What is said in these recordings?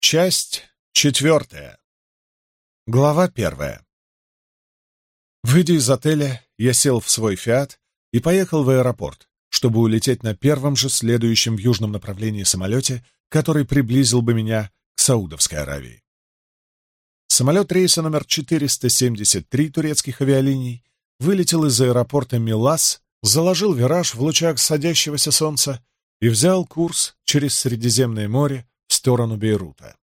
Часть четвертая. Глава первая. Выйдя из отеля, я сел в свой «Фиат» и поехал в аэропорт, чтобы улететь на первом же следующем в южном направлении самолете, который приблизил бы меня к Саудовской Аравии. Самолет рейса номер 473 турецких авиалиний вылетел из аэропорта Милас, заложил вираж в лучах садящегося солнца и взял курс через Средиземное море сторону Бейрута.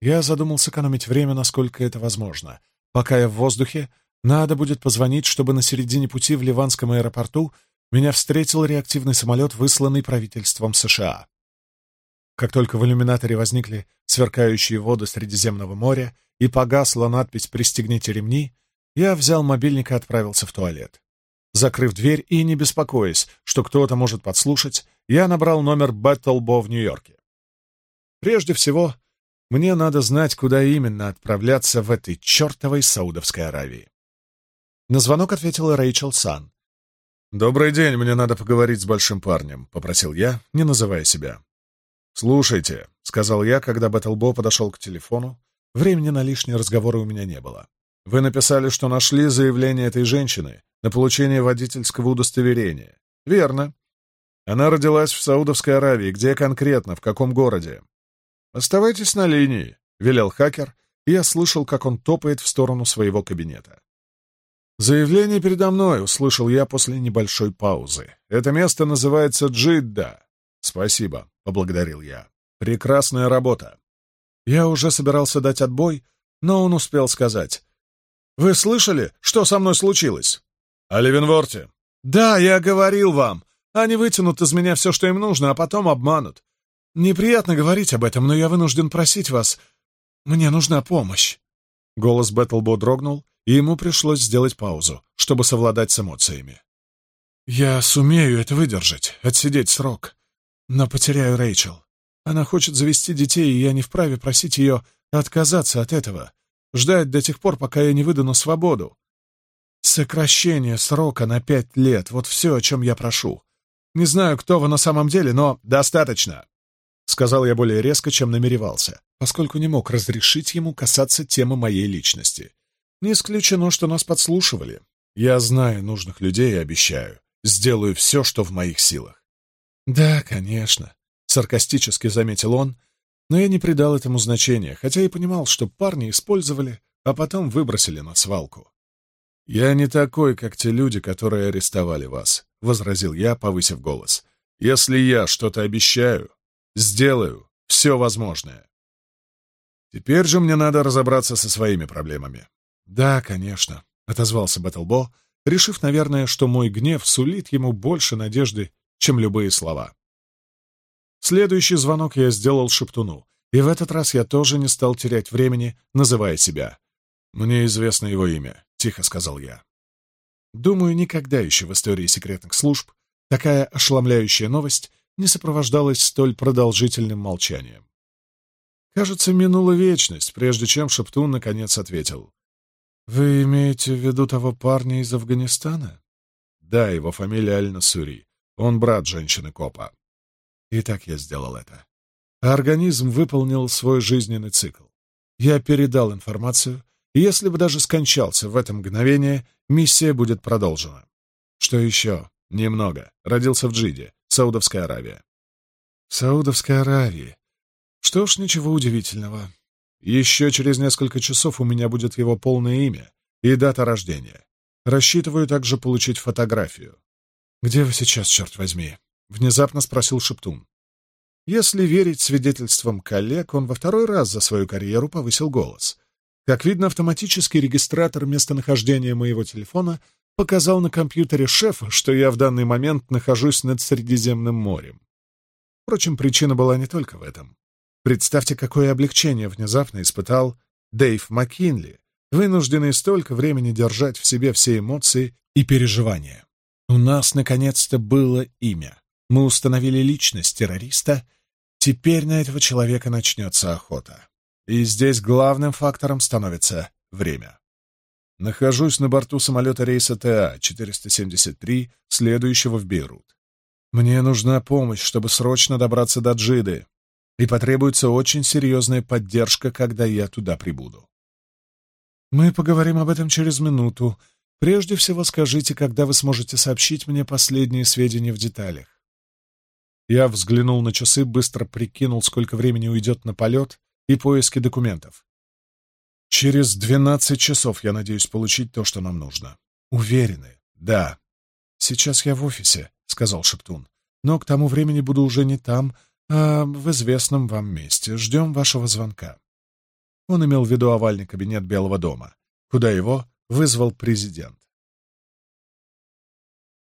Я задумался экономить время, насколько это возможно. Пока я в воздухе, надо будет позвонить, чтобы на середине пути в Ливанском аэропорту меня встретил реактивный самолет, высланный правительством США. Как только в иллюминаторе возникли сверкающие воды Средиземного моря и погасла надпись «Пристегните ремни», я взял мобильник и отправился в туалет. Закрыв дверь и не беспокоясь, что кто-то может подслушать, я набрал номер Бэттлбо в Нью-Йорке. Прежде всего, мне надо знать, куда именно отправляться в этой чертовой Саудовской Аравии. На звонок ответила Рэйчел Сан. «Добрый день, мне надо поговорить с большим парнем», — попросил я, не называя себя. «Слушайте», — сказал я, когда Бэттлбо подошел к телефону. Времени на лишние разговоры у меня не было. «Вы написали, что нашли заявление этой женщины на получение водительского удостоверения». «Верно. Она родилась в Саудовской Аравии. Где конкретно? В каком городе?» «Оставайтесь на линии», — велел хакер, и я слышал, как он топает в сторону своего кабинета. «Заявление передо мной», — услышал я после небольшой паузы. «Это место называется Джидда». «Спасибо», — поблагодарил я. «Прекрасная работа». Я уже собирался дать отбой, но он успел сказать. «Вы слышали, что со мной случилось?» «О Левенворте». «Да, я говорил вам. Они вытянут из меня все, что им нужно, а потом обманут. «Неприятно говорить об этом, но я вынужден просить вас. Мне нужна помощь». Голос Бэттлбо дрогнул, и ему пришлось сделать паузу, чтобы совладать с эмоциями. «Я сумею это выдержать, отсидеть срок, но потеряю Рэйчел. Она хочет завести детей, и я не вправе просить ее отказаться от этого, ждать до тех пор, пока я не выдану свободу. Сокращение срока на пять лет — вот все, о чем я прошу. Не знаю, кто вы на самом деле, но достаточно!» Сказал я более резко, чем намеревался, поскольку не мог разрешить ему касаться темы моей личности. Не исключено, что нас подслушивали. Я знаю нужных людей и обещаю. Сделаю все, что в моих силах. Да, конечно, — саркастически заметил он, но я не придал этому значения, хотя и понимал, что парни использовали, а потом выбросили на свалку. «Я не такой, как те люди, которые арестовали вас», — возразил я, повысив голос. «Если я что-то обещаю, Сделаю все возможное. Теперь же мне надо разобраться со своими проблемами. Да, конечно, — отозвался Бэттлбо, решив, наверное, что мой гнев сулит ему больше надежды, чем любые слова. Следующий звонок я сделал Шептуну, и в этот раз я тоже не стал терять времени, называя себя. «Мне известно его имя», — тихо сказал я. Думаю, никогда еще в истории секретных служб такая ошеломляющая новость не сопровождалось столь продолжительным молчанием. Кажется, минула вечность, прежде чем Шептун наконец ответил. «Вы имеете в виду того парня из Афганистана?» «Да, его фамилия Аль-Насури. Он брат женщины-копа». И так я сделал это. Организм выполнил свой жизненный цикл. Я передал информацию, и если бы даже скончался в это мгновение, миссия будет продолжена. Что еще? Немного. Родился в Джиде. Саудовская Аравия. Саудовская Аравия. Что ж, ничего удивительного. Еще через несколько часов у меня будет его полное имя и дата рождения. Рассчитываю также получить фотографию. «Где вы сейчас, черт возьми?» — внезапно спросил Шептун. Если верить свидетельствам коллег, он во второй раз за свою карьеру повысил голос. Как видно, автоматический регистратор местонахождения моего телефона — показал на компьютере шефа, что я в данный момент нахожусь над Средиземным морем. Впрочем, причина была не только в этом. Представьте, какое облегчение внезапно испытал Дэйв МакКинли, вынужденный столько времени держать в себе все эмоции и переживания. У нас, наконец-то, было имя. Мы установили личность террориста. Теперь на этого человека начнется охота. И здесь главным фактором становится время. Нахожусь на борту самолета рейса ТА-473, следующего в Бейрут. Мне нужна помощь, чтобы срочно добраться до Джиды, и потребуется очень серьезная поддержка, когда я туда прибуду. Мы поговорим об этом через минуту. Прежде всего скажите, когда вы сможете сообщить мне последние сведения в деталях. Я взглянул на часы, быстро прикинул, сколько времени уйдет на полет и поиски документов. Через двенадцать часов я надеюсь получить то, что нам нужно. Уверены? Да. Сейчас я в офисе, сказал Шептун. Но к тому времени буду уже не там, а в известном вам месте. Ждем вашего звонка. Он имел в виду овальный кабинет Белого дома, куда его вызвал президент.